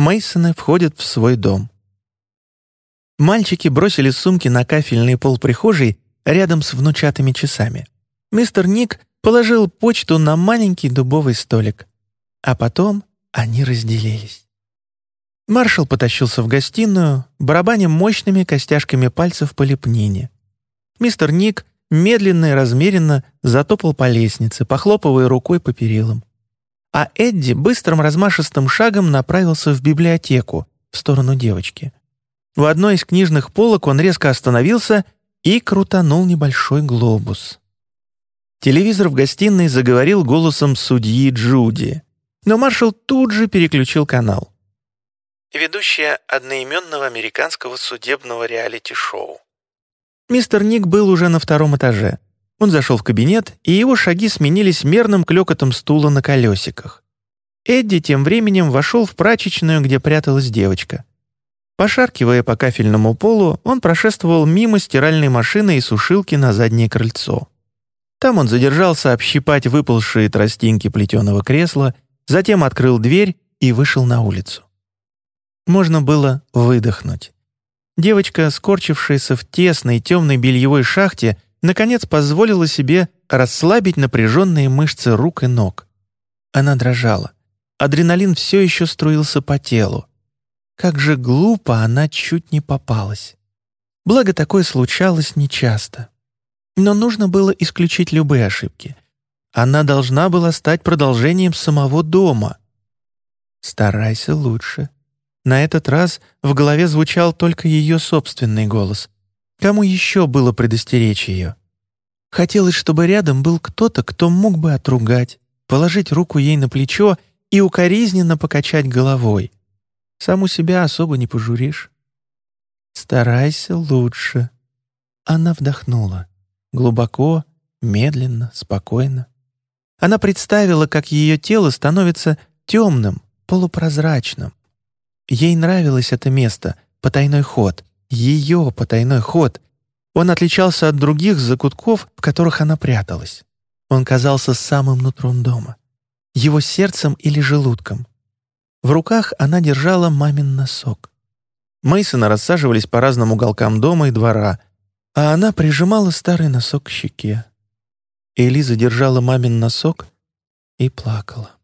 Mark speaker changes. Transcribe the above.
Speaker 1: Мейсоны входят в свой дом. Мальчики бросили сумки на кафельный пол прихожей рядом с внучатыми часами. Мистер Ник положил почту на маленький дубовый столик. А потом они разделились. Маршал потащился в гостиную, барабаня мощными костяшками пальцев по лепнине. Мистер Ник медленно и размеренно затопал по лестнице, похлопывая рукой по перилам. А Эдди быстрым размашистым шагом направился в библиотеку, в сторону девочки. В одной из книжных полок он резко остановился и крутанул небольшой глобус. Телевизор в гостиной заговорил голосом судьи Джуди, но маршал тут же переключил канал ведущая одноименного американского судебного реалити-шоу. Мистер Ник был уже на втором этаже. Он зашел в кабинет, и его шаги сменились мерным клёкотом стула на колесиках. Эдди тем временем вошел в прачечную, где пряталась девочка. Пошаркивая по кафельному полу, он прошествовал мимо стиральной машины и сушилки на заднее крыльцо. Там он задержался общипать выпалшие тростинки плетеного кресла, затем открыл дверь и вышел на улицу. Можно было выдохнуть. Девочка, скорчившаяся в тесной темной бельевой шахте, наконец позволила себе расслабить напряженные мышцы рук и ног. Она дрожала. Адреналин все еще струился по телу. Как же глупо она чуть не попалась. Благо, такое случалось нечасто. Но нужно было исключить любые ошибки. Она должна была стать продолжением самого дома. «Старайся лучше», на этот раз в голове звучал только ее собственный голос. Кому еще было предостеречь ее? Хотелось, чтобы рядом был кто-то, кто мог бы отругать, положить руку ей на плечо и укоризненно покачать головой. Саму себя особо не пожуришь. «Старайся лучше». Она вдохнула. Глубоко, медленно, спокойно. Она представила, как ее тело становится темным, полупрозрачным. Ей нравилось это место, потайной ход, ее потайной ход. Он отличался от других закутков, в которых она пряталась. Он казался самым нутром дома, его сердцем или желудком. В руках она держала мамин носок. Мейсона рассаживались по разным уголкам дома и двора, а она прижимала старый носок к щеке. Элиза держала мамин носок и плакала.